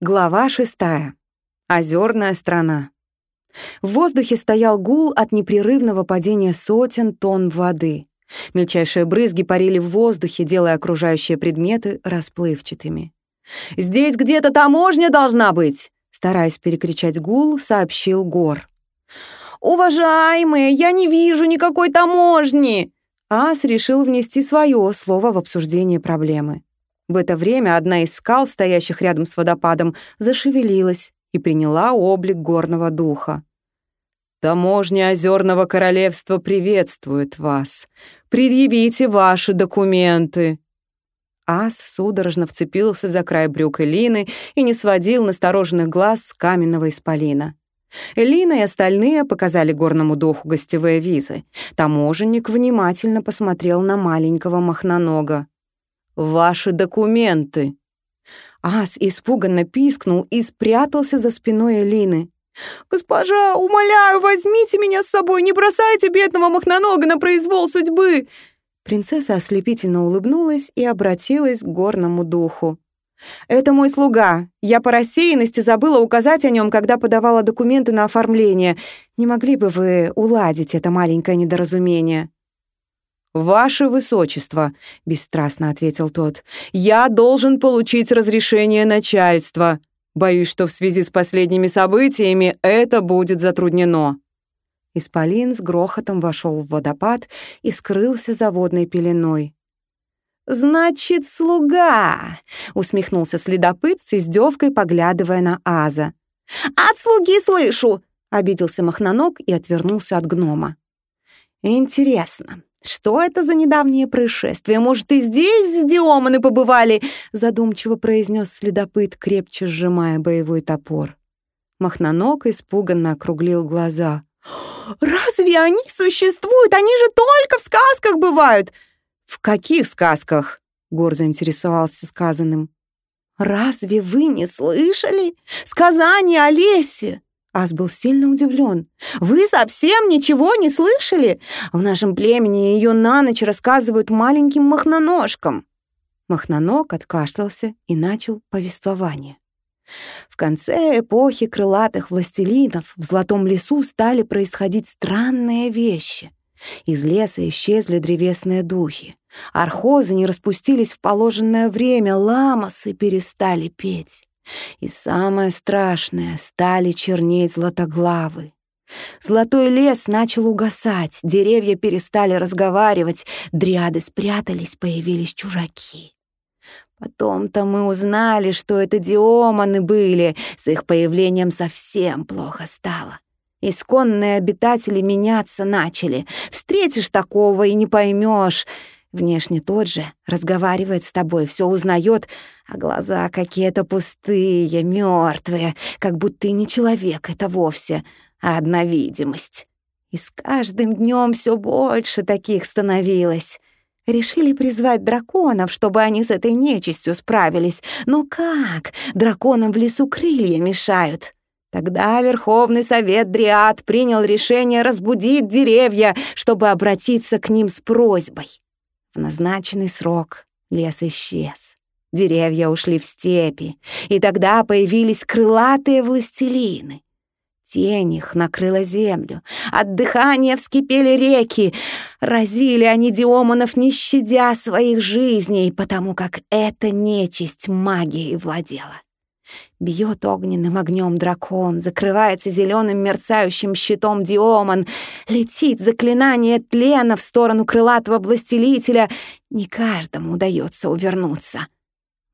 Глава шестая. Озерная страна. В воздухе стоял гул от непрерывного падения сотен тонн воды. Мельчайшие брызги парили в воздухе, делая окружающие предметы расплывчатыми. «Здесь где-то таможня должна быть!» Стараясь перекричать гул, сообщил Гор. «Уважаемые, я не вижу никакой таможни!» Ас решил внести свое слово в обсуждение проблемы. В это время одна из скал, стоящих рядом с водопадом, зашевелилась и приняла облик горного духа. «Таможня Озерного Королевства приветствует вас. Предъявите ваши документы». Ас судорожно вцепился за край брюк Элины и не сводил настороженных глаз с каменного исполина. Элина и остальные показали горному духу гостевые визы. Таможенник внимательно посмотрел на маленького махнонога. «Ваши документы!» Ас испуганно пискнул и спрятался за спиной Элины. «Госпожа, умоляю, возьмите меня с собой, не бросайте бедного махнонога на произвол судьбы!» Принцесса ослепительно улыбнулась и обратилась к горному духу. «Это мой слуга. Я по рассеянности забыла указать о нем, когда подавала документы на оформление. Не могли бы вы уладить это маленькое недоразумение?» «Ваше высочество», — бесстрастно ответил тот, «я должен получить разрешение начальства. Боюсь, что в связи с последними событиями это будет затруднено». Исполин с грохотом вошел в водопад и скрылся за водной пеленой. «Значит, слуга!» — усмехнулся следопыт с издевкой, поглядывая на Аза. «От слуги слышу!» — обиделся Махноног и отвернулся от гнома. «Интересно, «Что это за недавнее происшествие? Может, и здесь диоманы побывали?» задумчиво произнес следопыт, крепче сжимая боевой топор. Махноног испуганно округлил глаза. «Разве они существуют? Они же только в сказках бывают!» «В каких сказках?» — Гор заинтересовался сказанным. «Разве вы не слышали? Сказание о лесе!» Ас был сильно удивлен. «Вы совсем ничего не слышали? В нашем племени ее на ночь рассказывают маленьким махноножкам». Махноног откашлялся и начал повествование. В конце эпохи крылатых властелинов в Золотом лесу стали происходить странные вещи. Из леса исчезли древесные духи. Архозы не распустились в положенное время, ламасы перестали петь. И самое страшное — стали чернеть златоглавы. Золотой лес начал угасать, деревья перестали разговаривать, дриады спрятались, появились чужаки. Потом-то мы узнали, что это диоманы были, с их появлением совсем плохо стало. Исконные обитатели меняться начали. Встретишь такого и не поймешь. Внешне тот же, разговаривает с тобой, все узнает, а глаза какие-то пустые, мертвые, как будто и не человек это вовсе, а одна видимость. И с каждым днем все больше таких становилось. Решили призвать драконов, чтобы они с этой нечистью справились. Но как? Драконам в лесу крылья мешают. Тогда Верховный Совет Дриад принял решение разбудить деревья, чтобы обратиться к ним с просьбой. В назначенный срок лес исчез. Деревья ушли в степи, и тогда появились крылатые властелины. Тень их накрыла землю, от дыхания вскипели реки. Разили они диомонов, не щадя своих жизней, потому как эта нечисть магией владела. Бьет огненным огнем дракон, закрывается зеленым мерцающим щитом Диоман, летит заклинание тлена в сторону крылатого властелителя. Не каждому удается увернуться.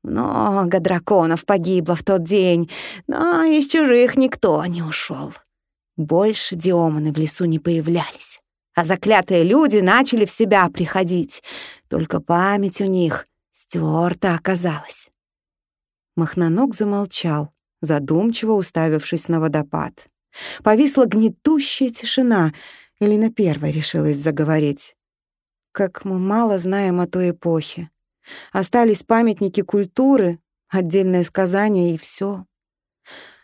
Много драконов погибло в тот день, но из чужих никто не ушел. Больше Диоманы в лесу не появлялись, а заклятые люди начали в себя приходить. Только память у них стерта оказалась. Махноног замолчал, задумчиво уставившись на водопад. Повисла гнетущая тишина. Элина первой решилась заговорить. Как мы мало знаем о той эпохе. Остались памятники культуры, отдельное сказание и все.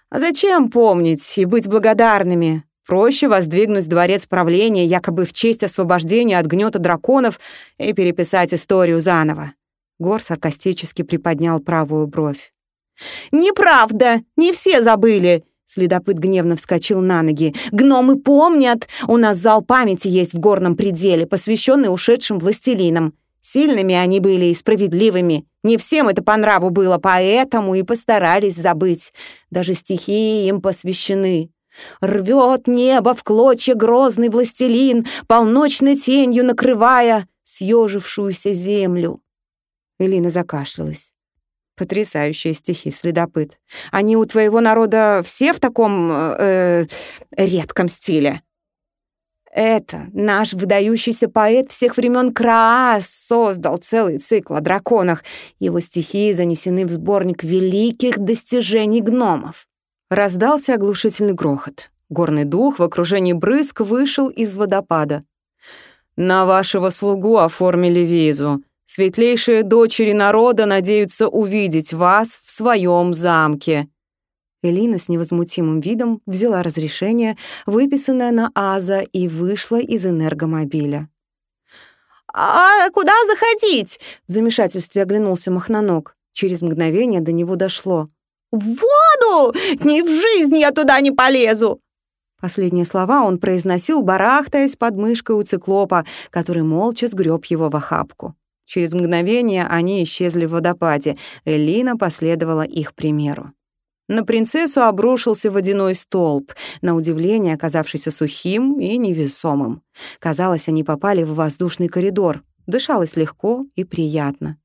А зачем помнить и быть благодарными? Проще воздвигнуть дворец правления якобы в честь освобождения от гнета драконов и переписать историю заново. Гор саркастически приподнял правую бровь. «Неправда! Не все забыли!» Следопыт гневно вскочил на ноги. «Гномы помнят! У нас зал памяти есть в горном пределе, посвященный ушедшим властелинам. Сильными они были и справедливыми. Не всем это по нраву было, поэтому и постарались забыть. Даже стихии им посвящены. Рвет небо в клочья грозный властелин, полночной тенью накрывая съежившуюся землю. Элина закашлялась. Потрясающие стихи, следопыт. Они у твоего народа все в таком э, редком стиле? Это наш выдающийся поэт всех времен Краас создал целый цикл о драконах. Его стихи занесены в сборник великих достижений гномов. Раздался оглушительный грохот. Горный дух в окружении брызг вышел из водопада. «На вашего слугу оформили визу. Светлейшие дочери народа надеются увидеть вас в своем замке», Элина с невозмутимым видом взяла разрешение, выписанное на Аза, и вышла из энергомобиля. «А куда заходить?» — в замешательстве оглянулся Махноног. Через мгновение до него дошло. «В воду! Ни в жизни я туда не полезу!» Последние слова он произносил, барахтаясь под мышкой у циклопа, который молча сгреб его в охапку. Через мгновение они исчезли в водопаде. Элина последовала их примеру. На принцессу обрушился водяной столб, на удивление оказавшийся сухим и невесомым. Казалось, они попали в воздушный коридор. Дышалось легко и приятно.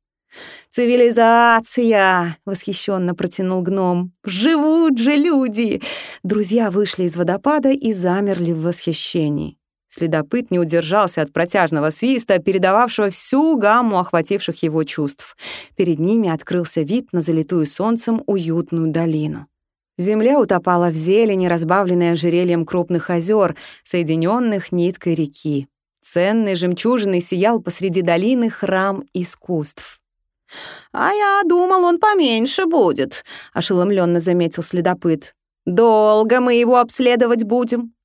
«Цивилизация!» — восхищенно протянул гном. «Живут же люди!» Друзья вышли из водопада и замерли в восхищении. Следопыт не удержался от протяжного свиста, передававшего всю гамму охвативших его чувств. Перед ними открылся вид на залитую солнцем уютную долину. Земля утопала в зелени, разбавленной ожерельем крупных озер, соединенных ниткой реки. Ценный жемчужиной сиял посреди долины храм искусств. «А я думал, он поменьше будет», — ошеломленно заметил следопыт. «Долго мы его обследовать будем?»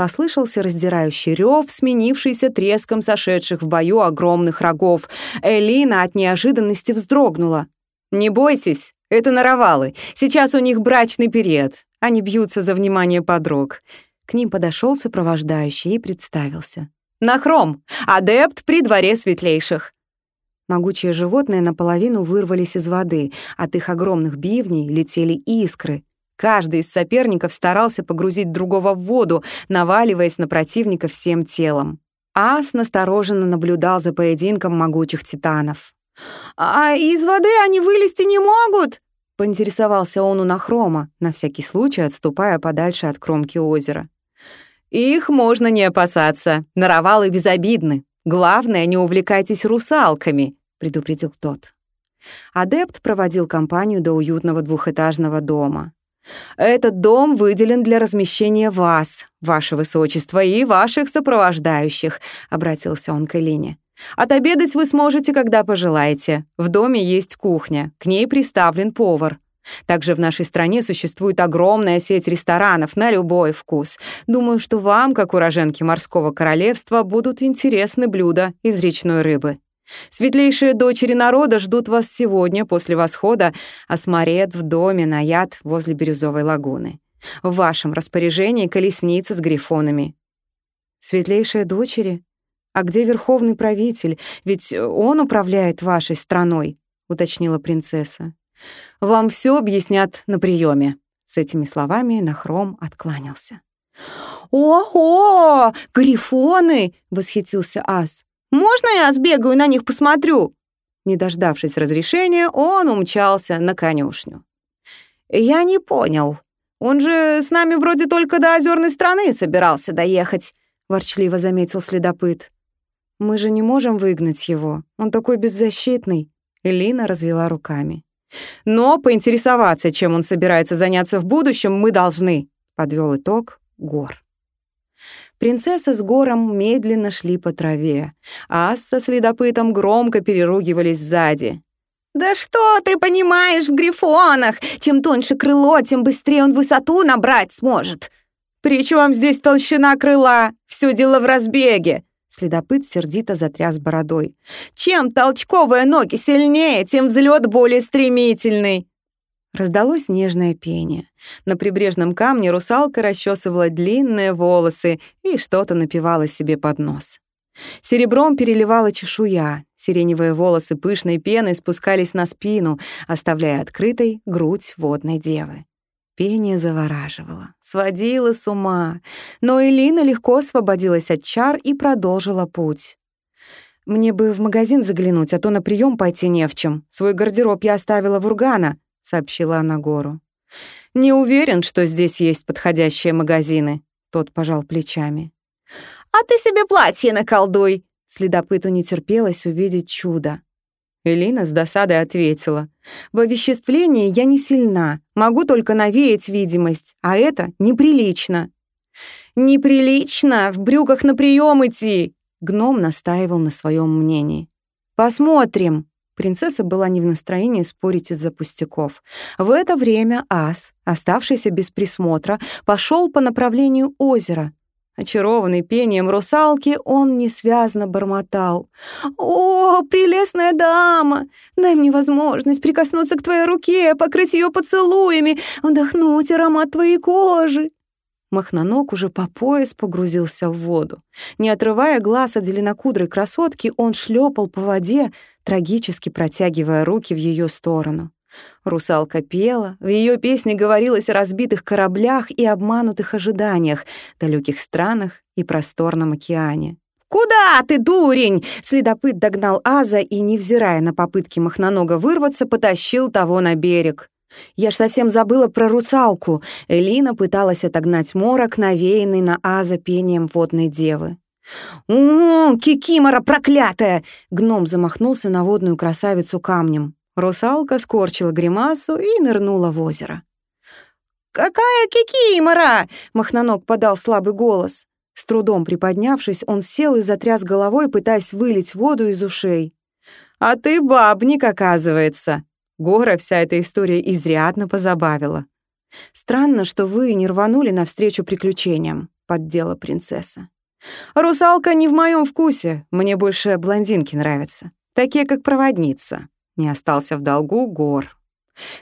Послышался раздирающий рев, сменившийся треском сошедших в бою огромных рогов. Элина от неожиданности вздрогнула. «Не бойтесь, это наровалы. Сейчас у них брачный период. Они бьются за внимание подруг». К ним подошел сопровождающий и представился. «Нахром! Адепт при дворе светлейших!» Могучие животные наполовину вырвались из воды. От их огромных бивней летели искры. Каждый из соперников старался погрузить другого в воду, наваливаясь на противника всем телом. Ас настороженно наблюдал за поединком могучих титанов. «А из воды они вылезти не могут?» — поинтересовался он у Нахрома, на всякий случай отступая подальше от кромки озера. «Их можно не опасаться. Наровалы безобидны. Главное, не увлекайтесь русалками», — предупредил тот. Адепт проводил компанию до уютного двухэтажного дома. Этот дом выделен для размещения вас, ваше высочество, и ваших сопровождающих», — обратился он к Элине. «Отобедать вы сможете, когда пожелаете. В доме есть кухня, к ней приставлен повар. Также в нашей стране существует огромная сеть ресторанов на любой вкус. Думаю, что вам, как уроженке морского королевства, будут интересны блюда из речной рыбы». Светлейшие дочери народа ждут вас сегодня после восхода, а смарет в доме на яд возле Бирюзовой лагуны. В вашем распоряжении колесница с грифонами. Светлейшие дочери? А где верховный правитель? Ведь он управляет вашей страной, уточнила принцесса. Вам все объяснят на приеме. С этими словами Нахром откланялся. «Ого! Грифоны!» — восхитился Ас. Можно я сбегаю на них посмотрю?» Не дождавшись разрешения, он умчался на конюшню. «Я не понял. Он же с нами вроде только до озерной страны собирался доехать», — ворчливо заметил следопыт. «Мы же не можем выгнать его. Он такой беззащитный». Элина развела руками. «Но поинтересоваться, чем он собирается заняться в будущем, мы должны», — подвел итог Гор. Принцесса с Гором медленно шли по траве, а Ас со следопытом громко переругивались сзади. «Да что ты понимаешь в грифонах? Чем тоньше крыло, тем быстрее он высоту набрать сможет». «При чем здесь толщина крыла? Все дело в разбеге!» Следопыт сердито затряс бородой. «Чем толчковые ноги сильнее, тем взлет более стремительный!» Раздалось нежное пение. На прибрежном камне русалка расчесывала длинные волосы и что-то напевала себе под нос. Серебром переливала чешуя, сиреневые волосы пышной пеной спускались на спину, оставляя открытой грудь водной девы. Пение завораживало, сводило с ума, но Элина легко освободилась от чар и продолжила путь. «Мне бы в магазин заглянуть, а то на прием пойти не в чем. Свой гардероб я оставила в Ургана», — сообщила она Гору. «Не уверен, что здесь есть подходящие магазины», — тот пожал плечами. «А ты себе платье наколдуй!» Следопыту не терпелось увидеть чудо. Элина с досадой ответила. «В овеществлении я не сильна, могу только навеять видимость, а это неприлично». «Неприлично в брюках на прием идти!» Гном настаивал на своем мнении. «Посмотрим!» Принцесса была не в настроении спорить из-за пустяков. В это время ас, оставшийся без присмотра, пошел по направлению озера, Очарованный пением русалки, он несвязно бормотал. «О, прелестная дама! Дай мне возможность прикоснуться к твоей руке, покрыть ее поцелуями, вдохнуть аромат твоей кожи!» Махноног уже по пояс погрузился в воду. Не отрывая глаз от зеленокудрой красотки, он шлепал по воде, трагически протягивая руки в ее сторону. Русалка пела, в ее песне говорилось о разбитых кораблях и обманутых ожиданиях, далеких странах и просторном океане. «Куда ты, дурень?» Следопыт догнал Аза и, невзирая на попытки Махнонога вырваться, потащил того на берег. «Я ж совсем забыла про русалку!» Элина пыталась отогнать морок, навеянный на Аза пением водной девы. «О, кикимора проклятая!» Гном замахнулся на водную красавицу камнем. Русалка скорчила гримасу и нырнула в озеро. «Какая кикимора!» — Махноног подал слабый голос. С трудом приподнявшись, он сел и затряс головой, пытаясь вылить воду из ушей. «А ты бабник, оказывается!» Гора вся эта история изрядно позабавила. «Странно, что вы не рванули навстречу приключениям», — поддела принцесса. «Русалка не в моем вкусе, мне больше блондинки нравятся, такие как проводница». Не остался в долгу Гор.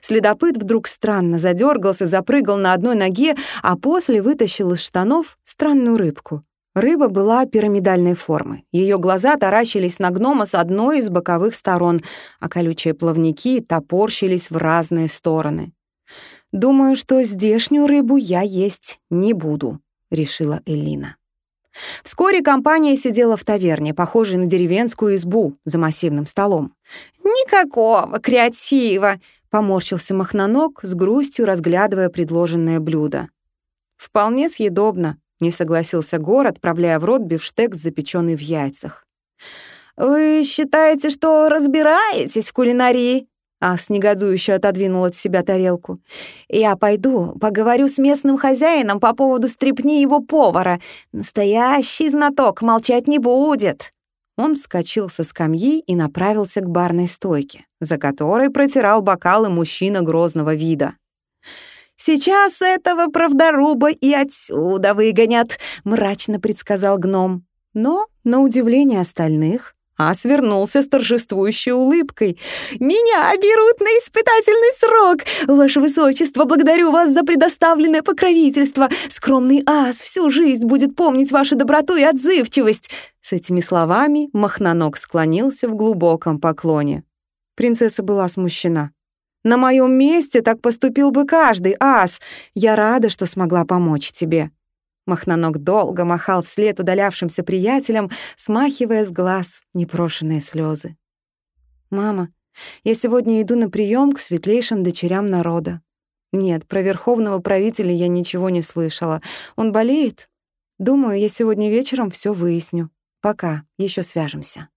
Следопыт вдруг странно задергался, запрыгал на одной ноге, а после вытащил из штанов странную рыбку. Рыба была пирамидальной формы. Ее глаза таращились на гнома с одной из боковых сторон, а колючие плавники топорщились в разные стороны. «Думаю, что здешнюю рыбу я есть не буду», — решила Элина. Вскоре компания сидела в таверне, похожей на деревенскую избу за массивным столом. «Никакого креатива!» — поморщился Махноног, с грустью разглядывая предложенное блюдо. «Вполне съедобно», — не согласился Гор, отправляя в рот бифштекс, запеченный в яйцах. «Вы считаете, что разбираетесь в кулинарии?» Ас негодующе отодвинул от себя тарелку. «Я пойду, поговорю с местным хозяином по поводу стрепни его повара. Настоящий знаток молчать не будет». Он вскочил со скамьи и направился к барной стойке, за которой протирал бокалы мужчина грозного вида. «Сейчас этого правдоруба и отсюда выгонят», — мрачно предсказал гном. Но, на удивление остальных, а свернулся с торжествующей улыбкой. «Меня берут на испытательный срок! Ваше Высочество, благодарю вас за предоставленное покровительство! Скромный ас всю жизнь будет помнить вашу доброту и отзывчивость!» С этими словами Махноног склонился в глубоком поклоне. Принцесса была смущена. «На моем месте так поступил бы каждый ас. Я рада, что смогла помочь тебе». Махноног долго махал вслед удалявшимся приятелям, смахивая с глаз непрошенные слезы. «Мама, я сегодня иду на прием к светлейшим дочерям народа. Нет, про верховного правителя я ничего не слышала. Он болеет? Думаю, я сегодня вечером все выясню. Пока, еще свяжемся».